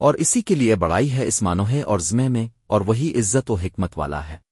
اور اسی کے لیے بڑائی ہے اس مانوہے اور زمے میں اور وہی عزت و حکمت والا ہے۔